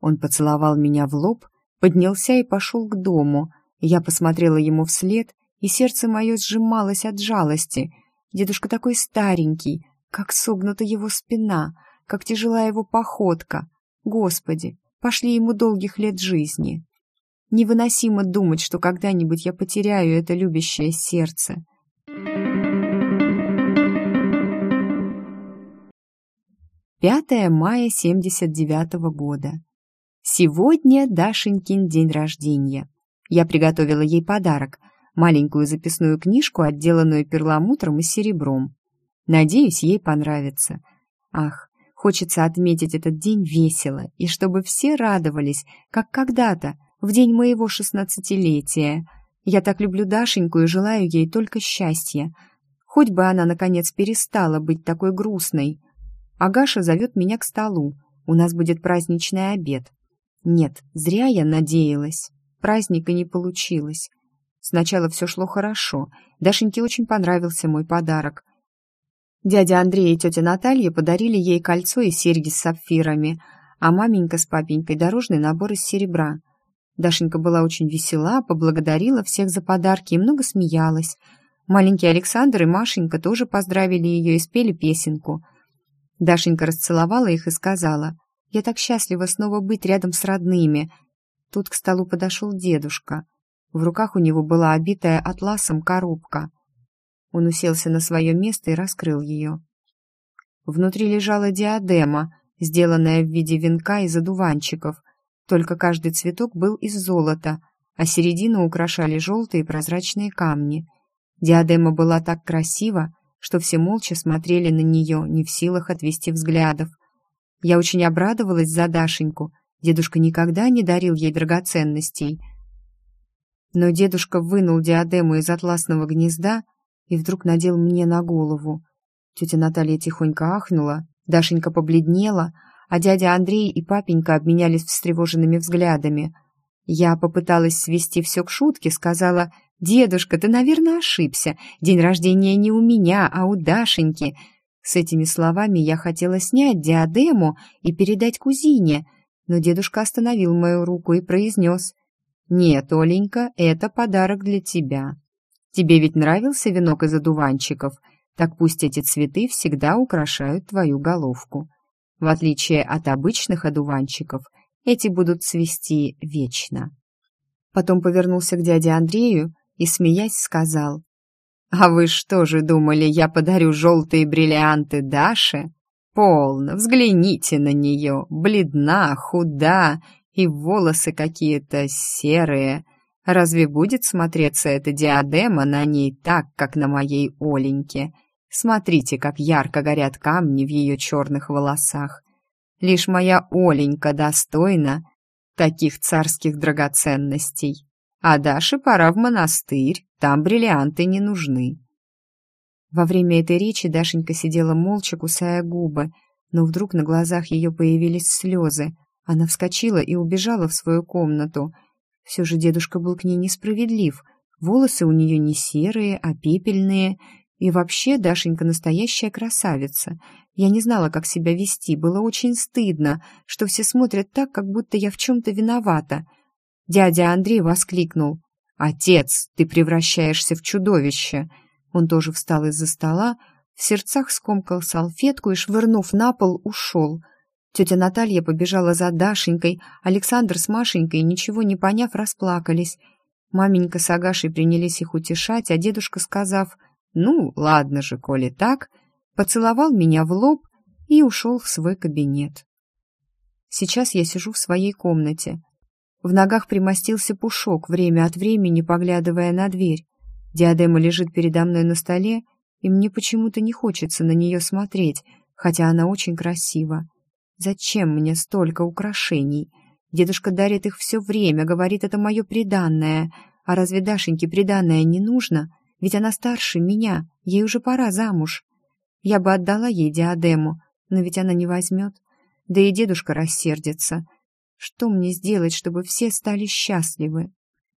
Он поцеловал меня в лоб, поднялся и пошел к дому. Я посмотрела ему вслед, и сердце мое сжималось от жалости. Дедушка такой старенький, как согнута его спина, как тяжела его походка. Господи, пошли ему долгих лет жизни. Невыносимо думать, что когда-нибудь я потеряю это любящее сердце. Пятое мая семьдесят девятого года. Сегодня Дашенькин день рождения. Я приготовила ей подарок — маленькую записную книжку, отделанную перламутром и серебром. Надеюсь, ей понравится. Ах, хочется отметить этот день весело, и чтобы все радовались, как когда-то, в день моего шестнадцатилетия. Я так люблю Дашеньку и желаю ей только счастья. Хоть бы она, наконец, перестала быть такой грустной. Агаша зовет меня к столу. У нас будет праздничный обед. Нет, зря я надеялась. Праздника не получилось. Сначала все шло хорошо. Дашеньке очень понравился мой подарок. Дядя Андрей и тетя Наталья подарили ей кольцо и серьги с сапфирами, а маменька с папенькой дорожный набор из серебра. Дашенька была очень весела, поблагодарила всех за подарки и много смеялась. Маленький Александр и Машенька тоже поздравили ее и спели песенку. Дашенька расцеловала их и сказала, я так счастлива снова быть рядом с родными. Тут к столу подошел дедушка. В руках у него была обитая атласом коробка. Он уселся на свое место и раскрыл ее. Внутри лежала диадема, сделанная в виде венка из одуванчиков, только каждый цветок был из золота, а середину украшали желтые прозрачные камни. Диадема была так красива, что все молча смотрели на нее, не в силах отвести взглядов. Я очень обрадовалась за Дашеньку. Дедушка никогда не дарил ей драгоценностей. Но дедушка вынул диадему из атласного гнезда и вдруг надел мне на голову. Тетя Наталья тихонько ахнула, Дашенька побледнела, а дядя Андрей и папенька обменялись встревоженными взглядами. Я попыталась свести все к шутке, сказала, «Дедушка, ты, наверное, ошибся. День рождения не у меня, а у Дашеньки. С этими словами я хотела снять диадему и передать кузине, но дедушка остановил мою руку и произнес «Нет, Оленька, это подарок для тебя. Тебе ведь нравился венок из одуванчиков, так пусть эти цветы всегда украшают твою головку. В отличие от обычных одуванчиков, эти будут цвести вечно». Потом повернулся к дяде Андрею и, смеясь, сказал «А вы что же думали, я подарю желтые бриллианты Даше? Полно, взгляните на нее, бледна, худа, и волосы какие-то серые. Разве будет смотреться эта диадема на ней так, как на моей Оленьке? Смотрите, как ярко горят камни в ее черных волосах. Лишь моя Оленька достойна таких царских драгоценностей. А Даше пора в монастырь, там бриллианты не нужны. Во время этой речи Дашенька сидела молча, кусая губы, но вдруг на глазах ее появились слезы. Она вскочила и убежала в свою комнату. Все же дедушка был к ней несправедлив. Волосы у нее не серые, а пепельные. И вообще Дашенька настоящая красавица. Я не знала, как себя вести, было очень стыдно, что все смотрят так, как будто я в чем-то виновата. Дядя Андрей воскликнул. «Отец, ты превращаешься в чудовище!» Он тоже встал из-за стола, в сердцах скомкал салфетку и, швырнув на пол, ушел. Тетя Наталья побежала за Дашенькой, Александр с Машенькой, ничего не поняв, расплакались. Маменька с Агашей принялись их утешать, а дедушка, сказав «Ну, ладно же, коли так», поцеловал меня в лоб и ушел в свой кабинет. Сейчас я сижу в своей комнате. В ногах примостился пушок, время от времени поглядывая на дверь. Диадема лежит передо мной на столе, и мне почему-то не хочется на нее смотреть, хотя она очень красива. Зачем мне столько украшений? Дедушка дарит их все время, говорит, это мое приданное. А разве Дашеньке приданное не нужно? Ведь она старше меня, ей уже пора замуж. Я бы отдала ей диадему, но ведь она не возьмет. Да и дедушка рассердится. Что мне сделать, чтобы все стали счастливы?